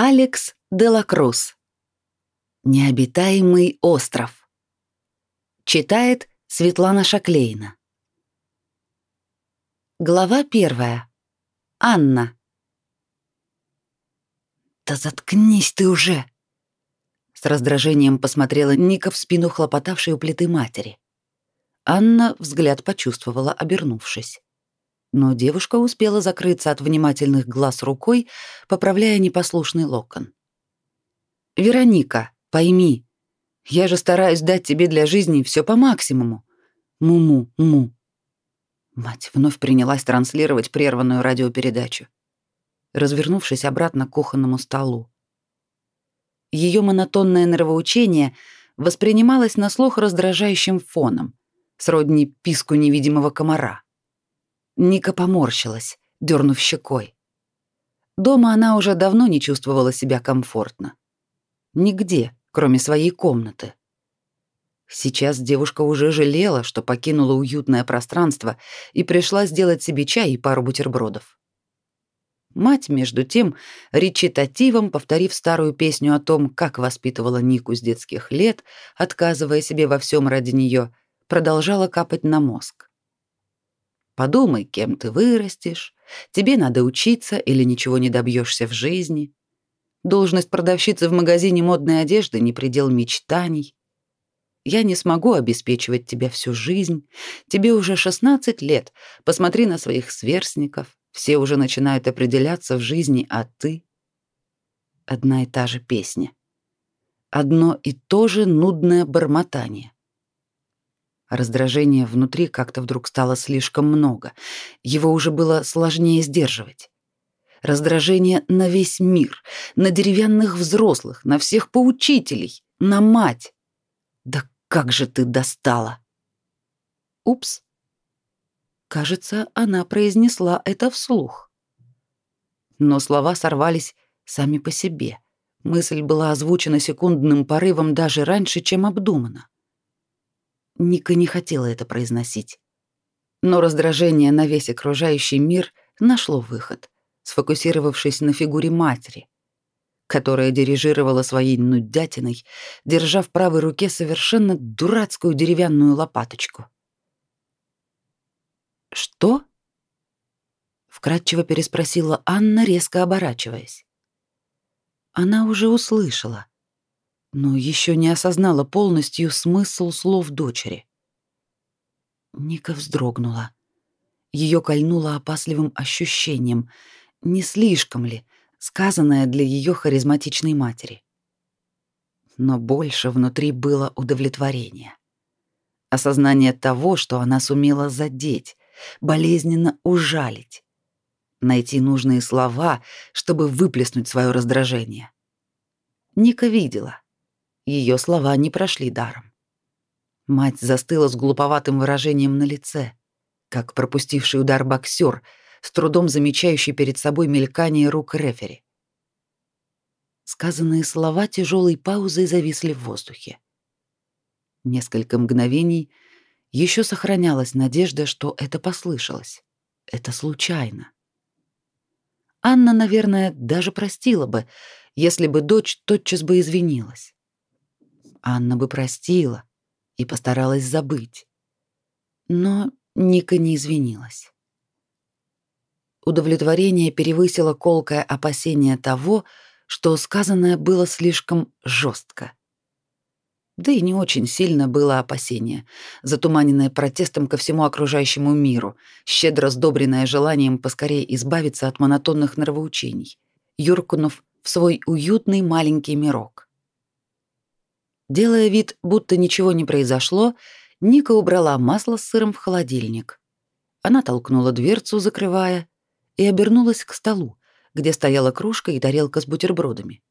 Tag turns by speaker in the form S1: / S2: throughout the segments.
S1: Алекс Делакрус. Необитаемый остров. Читает Светлана Шаклейна. Глава первая. Анна. «Да заткнись ты уже!» С раздражением посмотрела Ника в спину хлопотавшей у плиты матери. Анна взгляд почувствовала, обернувшись. Но девушка успела закрыться от внимательных глаз рукой, поправляя непослушный локон. «Вероника, пойми, я же стараюсь дать тебе для жизни все по максимуму. Му-му-му». Мать вновь принялась транслировать прерванную радиопередачу, развернувшись обратно к кухонному столу. Ее монотонное нравоучение воспринималось на слух раздражающим фоном, сродни писку невидимого комара. Ника поморщилась, дернув щекой. Дома она уже давно не чувствовала себя комфортно. Нигде, кроме своей комнаты. Сейчас девушка уже жалела, что покинула уютное пространство и пришла сделать себе чай и пару бутербродов. Мать, между тем, речитативом, повторив старую песню о том, как воспитывала Нику с детских лет, отказывая себе во всем ради нее, продолжала капать на мозг. Подумай, кем ты вырастешь. Тебе надо учиться или ничего не добьешься в жизни. Должность продавщицы в магазине модной одежды не предел мечтаний. Я не смогу обеспечивать тебя всю жизнь. Тебе уже 16 лет. Посмотри на своих сверстников. Все уже начинают определяться в жизни, а ты одна и та же песня. Одно и то же нудное бормотание. Раздражения внутри как-то вдруг стало слишком много. Его уже было сложнее сдерживать. Раздражение на весь мир, на деревянных взрослых, на всех поучителей, на мать. Да как же ты достала! Упс. Кажется, она произнесла это вслух. Но слова сорвались сами по себе. Мысль была озвучена секундным порывом даже раньше, чем обдумана. Ника не хотела это произносить. Но раздражение на весь окружающий мир нашло выход, сфокусировавшись на фигуре матери, которая дирижировала своей нудятиной, держа в правой руке совершенно дурацкую деревянную лопаточку. «Что?» — вкратчиво переспросила Анна, резко оборачиваясь. Она уже услышала — но еще не осознала полностью смысл слов дочери. Ника вздрогнула. Ее кольнуло опасливым ощущением, не слишком ли, сказанное для ее харизматичной матери. Но больше внутри было удовлетворение. Осознание того, что она сумела задеть, болезненно ужалить, найти нужные слова, чтобы выплеснуть свое раздражение. Ника видела — ее слова не прошли даром. Мать застыла с глуповатым выражением на лице, как пропустивший удар боксер, с трудом замечающий перед собой мелькание рук рефери. Сказанные слова тяжелой паузой зависли в воздухе. Несколько мгновений еще сохранялась надежда, что это послышалось. Это случайно. Анна, наверное, даже простила бы, если бы дочь тотчас бы извинилась. Анна бы простила и постаралась забыть. Но Ника не извинилась. Удовлетворение перевысило колкое опасение того, что сказанное было слишком жестко. Да и не очень сильно было опасение, затуманенное протестом ко всему окружающему миру, щедро сдобренное желанием поскорее избавиться от монотонных нравоучений, юркнув в свой уютный маленький мирок. Делая вид, будто ничего не произошло, Ника убрала масло с сыром в холодильник. Она толкнула дверцу, закрывая, и обернулась к столу, где стояла кружка и тарелка с бутербродами.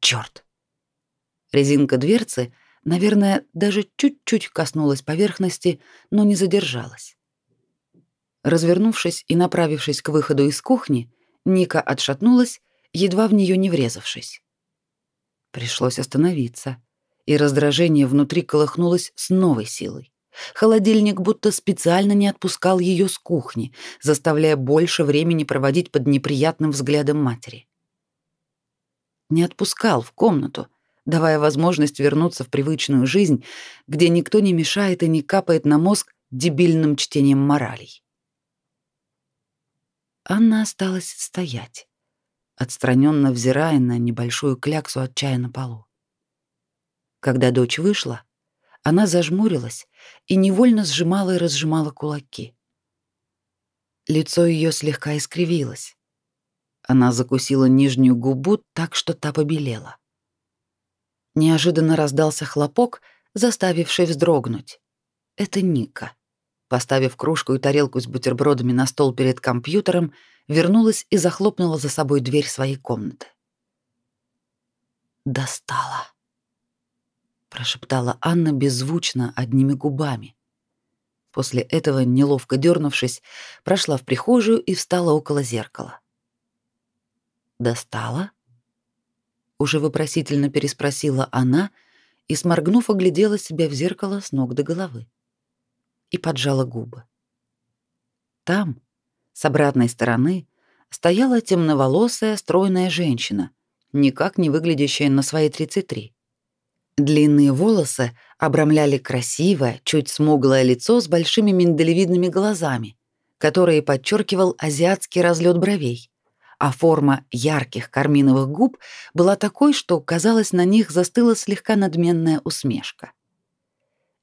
S1: Чёрт! Резинка дверцы, наверное, даже чуть-чуть коснулась поверхности, но не задержалась. Развернувшись и направившись к выходу из кухни, Ника отшатнулась, едва в нее не врезавшись. Пришлось остановиться, и раздражение внутри колыхнулось с новой силой. Холодильник будто специально не отпускал ее с кухни, заставляя больше времени проводить под неприятным взглядом матери. не отпускал в комнату, давая возможность вернуться в привычную жизнь, где никто не мешает и не капает на мозг дебильным чтением моралей. Анна осталась стоять, отстраненно взирая на небольшую кляксу от чая на полу. Когда дочь вышла, она зажмурилась и невольно сжимала и разжимала кулаки. Лицо ее слегка искривилось. Она закусила нижнюю губу так, что та побелела. Неожиданно раздался хлопок, заставивший вздрогнуть. Это Ника. Поставив кружку и тарелку с бутербродами на стол перед компьютером, вернулась и захлопнула за собой дверь своей комнаты. «Достала», — прошептала Анна беззвучно, одними губами. После этого, неловко дернувшись, прошла в прихожую и встала около зеркала. «Достала?» Уже вопросительно переспросила она и, сморгнув, оглядела себя в зеркало с ног до головы и поджала губы. Там, с обратной стороны, стояла темноволосая, стройная женщина, никак не выглядящая на свои 33. Длинные волосы обрамляли красивое, чуть смуглое лицо с большими миндалевидными глазами, которые подчеркивал азиатский разлет бровей, а форма ярких карминовых губ была такой, что, казалось, на них застыла слегка надменная усмешка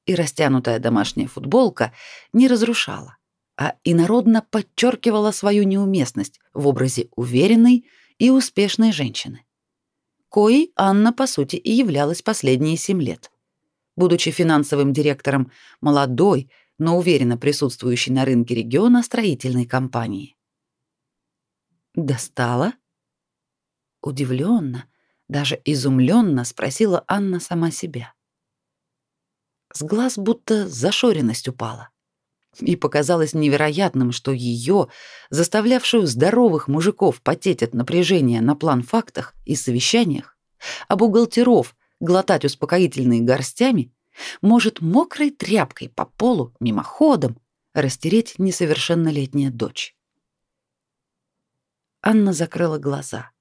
S1: и растянутая домашняя футболка не разрушала, а инородно подчеркивала свою неуместность в образе уверенной и успешной женщины. Коей Анна, по сути, и являлась последние семь лет. Будучи финансовым директором молодой, но уверенно присутствующей на рынке региона строительной компании. «Достала?» Удивленно, даже изумленно спросила Анна сама себя. С глаз будто зашоренность упала. И показалось невероятным, что ее, заставлявшую здоровых мужиков потеть от напряжения на план фактах и совещаниях, а бухгалтеров глотать успокоительные горстями, может мокрой тряпкой по полу мимоходом растереть несовершеннолетняя дочь. Анна закрыла глаза.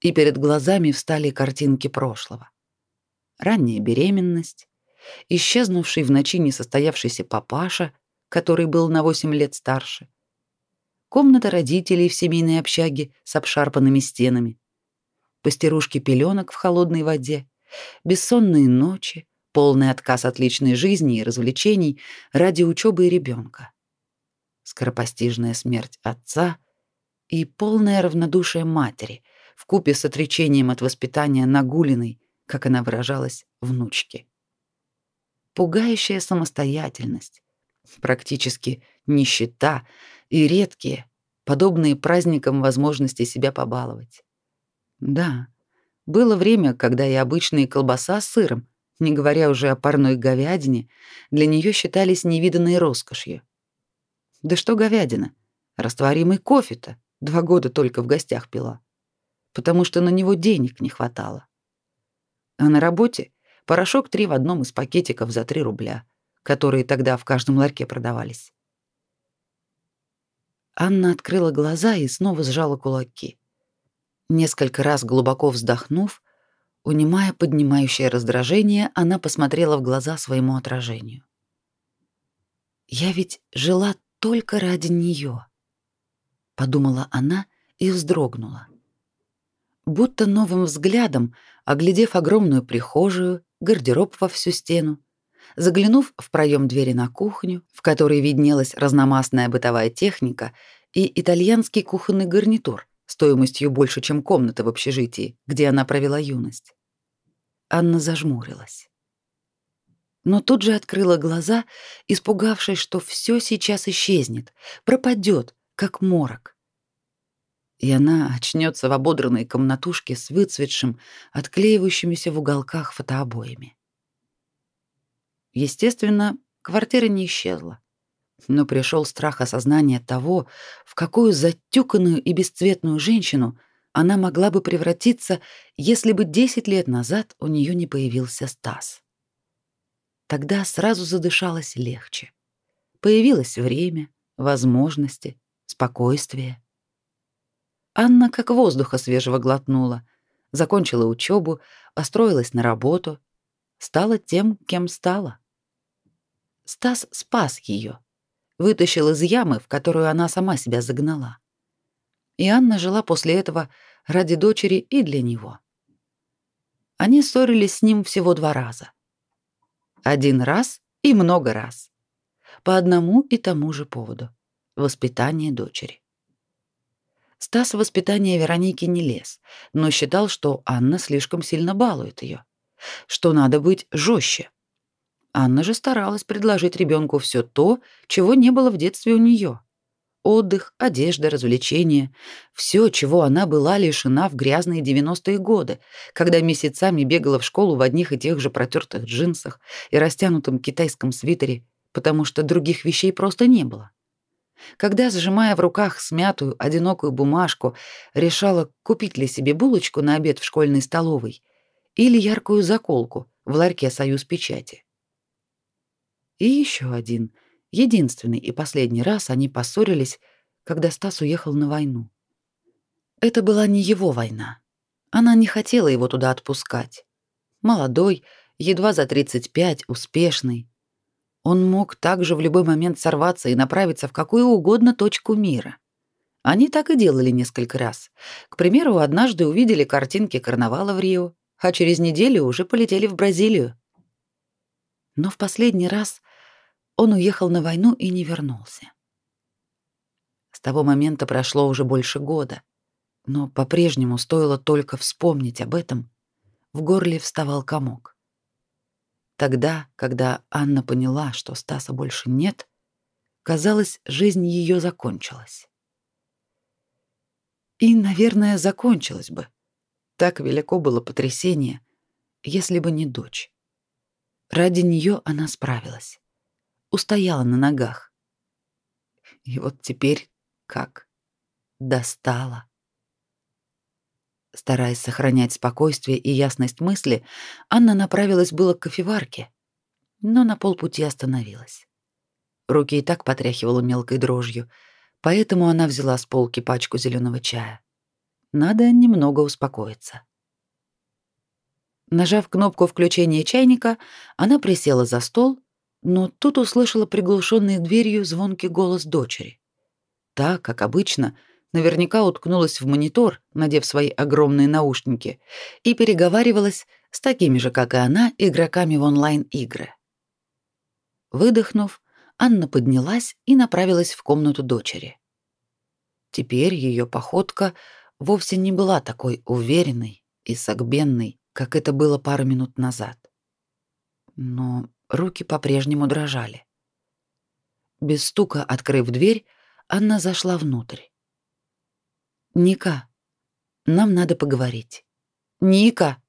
S1: И перед глазами встали картинки прошлого. Ранняя беременность, исчезнувший в ночи несостоявшийся папаша, который был на 8 лет старше, комната родителей в семейной общаге с обшарпанными стенами, постирушки пеленок в холодной воде, бессонные ночи, полный отказ от личной жизни и развлечений ради учебы и ребенка, скоропостижная смерть отца и полное равнодушие матери в купе с отречением от воспитания нагуленной, как она выражалась, внучки пугающая самостоятельность, практически нищета и редкие, подобные праздникам возможности себя побаловать. Да, было время, когда и обычные колбаса с сыром, не говоря уже о парной говядине, для нее считались невиданной роскошью. Да что говядина? Растворимый кофе-то два года только в гостях пила, потому что на него денег не хватало. А на работе Порошок три в одном из пакетиков за три рубля, которые тогда в каждом ларьке продавались. Анна открыла глаза и снова сжала кулаки. Несколько раз глубоко вздохнув, унимая поднимающее раздражение, она посмотрела в глаза своему отражению. «Я ведь жила только ради нее», — подумала она и вздрогнула. Будто новым взглядом, оглядев огромную прихожую, гардероб во всю стену, заглянув в проем двери на кухню, в которой виднелась разномастная бытовая техника и итальянский кухонный гарнитур стоимостью больше, чем комната в общежитии, где она провела юность. Анна зажмурилась. Но тут же открыла глаза, испугавшись, что все сейчас исчезнет, пропадет, как морок и она очнется в ободранной комнатушке с выцветшим, отклеивающимися в уголках фотообоями. Естественно, квартира не исчезла, но пришел страх осознания того, в какую затюканную и бесцветную женщину она могла бы превратиться, если бы 10 лет назад у нее не появился Стас. Тогда сразу задышалось легче. Появилось время, возможности, спокойствие — Анна как воздуха свежего глотнула, закончила учебу, устроилась на работу, стала тем, кем стала. Стас спас ее, вытащил из ямы, в которую она сама себя загнала. И Анна жила после этого ради дочери и для него. Они ссорились с ним всего два раза. Один раз и много раз. По одному и тому же поводу — воспитание дочери. Стас в воспитание Вероники не лез, но считал, что Анна слишком сильно балует ее, что надо быть жестче. Анна же старалась предложить ребенку все то, чего не было в детстве у нее. Отдых, одежда, развлечения — все, чего она была лишена в грязные 90-е годы, когда месяцами бегала в школу в одних и тех же протертых джинсах и растянутом китайском свитере, потому что других вещей просто не было. Когда, сжимая в руках смятую, одинокую бумажку, решала, купить ли себе булочку на обед в школьной столовой или яркую заколку в ларьке «Союз печати». И еще один, единственный и последний раз они поссорились, когда Стас уехал на войну. Это была не его война. Она не хотела его туда отпускать. Молодой, едва за 35, успешный, он мог также в любой момент сорваться и направиться в какую угодно точку мира. Они так и делали несколько раз. К примеру, однажды увидели картинки карнавала в Рио, а через неделю уже полетели в Бразилию. Но в последний раз он уехал на войну и не вернулся. С того момента прошло уже больше года, но по-прежнему стоило только вспомнить об этом, в горле вставал комок. Тогда, когда Анна поняла, что Стаса больше нет, казалось, жизнь ее закончилась. И, наверное, закончилась бы. Так велико было потрясение, если бы не дочь. Ради нее она справилась. Устояла на ногах. И вот теперь как? Достала. Стараясь сохранять спокойствие и ясность мысли, Анна направилась было к кофеварке, но на полпути остановилась. Руки и так потряхивала мелкой дрожью, поэтому она взяла с полки пачку зеленого чая. Надо немного успокоиться. Нажав кнопку включения чайника, она присела за стол, но тут услышала приглушенный дверью звонкий голос дочери. Та, как обычно, наверняка уткнулась в монитор, надев свои огромные наушники, и переговаривалась с такими же, как и она, игроками в онлайн-игры. Выдохнув, Анна поднялась и направилась в комнату дочери. Теперь ее походка вовсе не была такой уверенной и согбенной, как это было пару минут назад. Но руки по-прежнему дрожали. Без стука открыв дверь, Анна зашла внутрь. Ника, нам надо поговорить. Ника.